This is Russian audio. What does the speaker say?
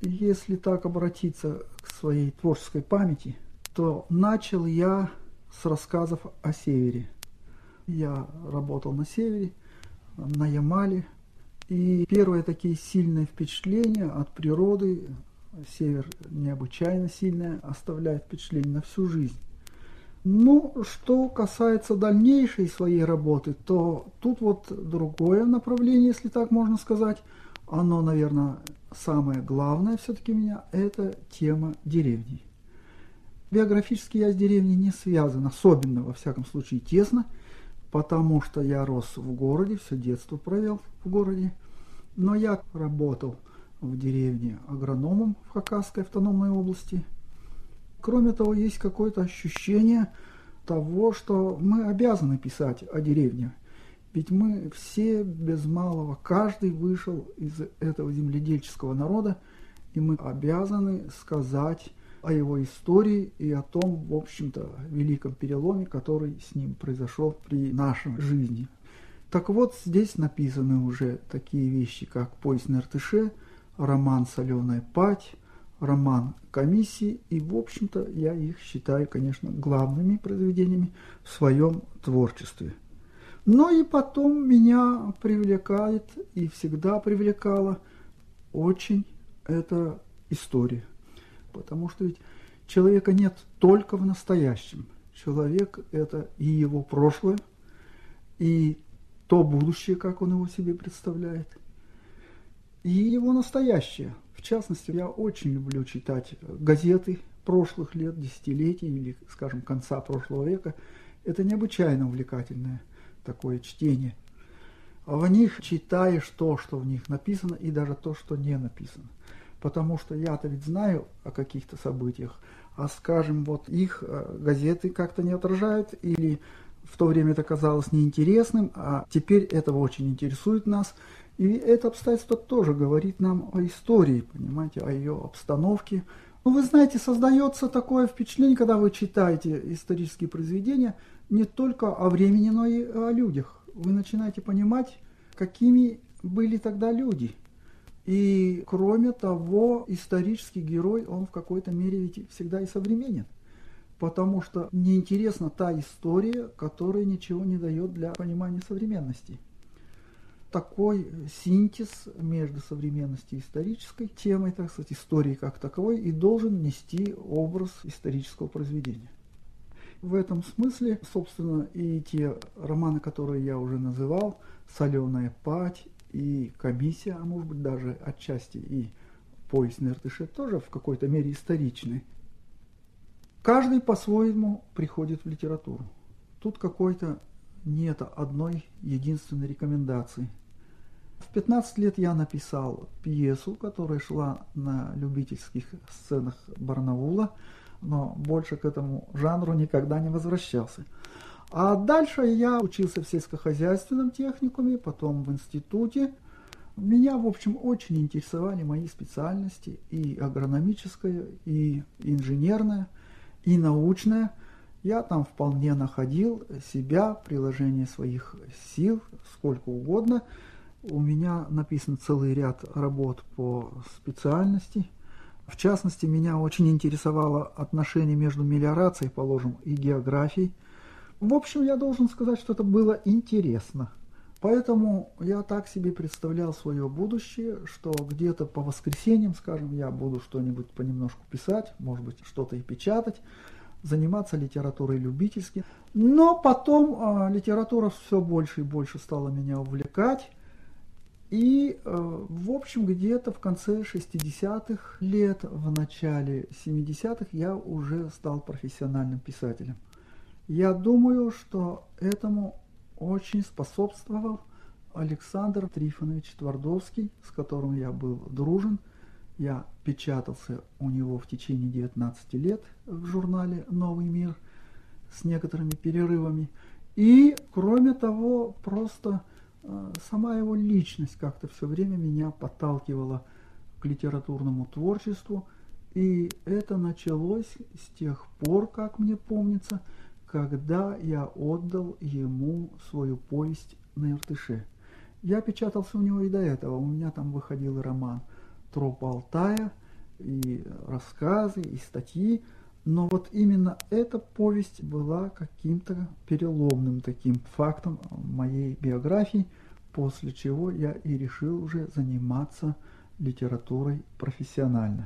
если так обратиться к своей творческой памяти, то начал я с рассказов о севере. Я работал на севере, на Ямале, и первые такие сильные впечатления от природы, север необычайно сильное, оставляет впечатление на всю жизнь. Ну, что касается дальнейшей своей работы, то тут вот другое направление, если так можно сказать. Оно, наверное, самое главное все-таки меня – это тема деревни. Биографически я с деревней не связан, особенно, во всяком случае, тесно, потому что я рос в городе, все детство провел в городе. Но я работал в деревне агрономом в Хакасской автономной области. Кроме того, есть какое-то ощущение того, что мы обязаны писать о деревне. Ведь мы все без малого, каждый вышел из этого земледельческого народа, и мы обязаны сказать о его истории и о том, в общем-то, великом переломе, который с ним произошел при нашей жизни. Так вот, здесь написаны уже такие вещи, как «Поезд на Иртыше», роман «Соленая пать», роман «Комиссии», и, в общем-то, я их считаю, конечно, главными произведениями в своем творчестве. Но и потом меня привлекает и всегда привлекала очень эта история – Потому что ведь человека нет только в настоящем. Человек – это и его прошлое, и то будущее, как он его себе представляет, и его настоящее. В частности, я очень люблю читать газеты прошлых лет, десятилетий или, скажем, конца прошлого века. Это необычайно увлекательное такое чтение. А в них читаешь то, что в них написано, и даже то, что не написано потому что я-то ведь знаю о каких-то событиях, а скажем, вот их э, газеты как-то не отражают, или в то время это казалось неинтересным, а теперь это очень интересует нас. И это обстоятельство тоже говорит нам о истории, понимаете, о ее обстановке. Ну, вы знаете, создается такое впечатление, когда вы читаете исторические произведения, не только о времени, но и о людях. Вы начинаете понимать, какими были тогда люди – и кроме того, исторический герой, он в какой-то мере ведь всегда и современен. Потому что неинтересна та история, которая ничего не дает для понимания современности. Такой синтез между современностью и исторической темой, так сказать, истории как таковой, и должен нести образ исторического произведения. В этом смысле, собственно, и те романы, которые я уже называл, «Соленая пать» и комиссия, а может быть даже отчасти и поезд на Иртыше тоже в какой-то мере историчный. Каждый по-своему приходит в литературу. Тут какой-то нет одной единственной рекомендации. В 15 лет я написал пьесу, которая шла на любительских сценах Барнаула, но больше к этому жанру никогда не возвращался. А дальше я учился в сельскохозяйственном техникуме, потом в институте. Меня, в общем, очень интересовали мои специальности, и агрономическая, и инженерная, и научная. Я там вполне находил себя, приложение своих сил, сколько угодно. У меня написан целый ряд работ по специальности. В частности, меня очень интересовало отношение между мелиорацией, положим, и географией – в общем, я должен сказать, что это было интересно. Поэтому я так себе представлял свое будущее, что где-то по воскресеньям, скажем, я буду что-нибудь понемножку писать, может быть, что-то и печатать, заниматься литературой любительски. Но потом э, литература все больше и больше стала меня увлекать. И, э, в общем, где-то в конце 60-х лет, в начале 70-х я уже стал профессиональным писателем. Я думаю, что этому очень способствовал Александр Трифонович Твардовский, с которым я был дружен. Я печатался у него в течение 19 лет в журнале «Новый мир» с некоторыми перерывами. И, кроме того, просто сама его личность как-то все время меня подталкивала к литературному творчеству. И это началось с тех пор, как мне помнится, когда я отдал ему свою повесть на Иртыше. Я печатался у него и до этого. У меня там выходил роман «Троп Алтая», и рассказы, и статьи, но вот именно эта повесть была каким-то переломным таким фактом моей биографии, после чего я и решил уже заниматься литературой профессионально.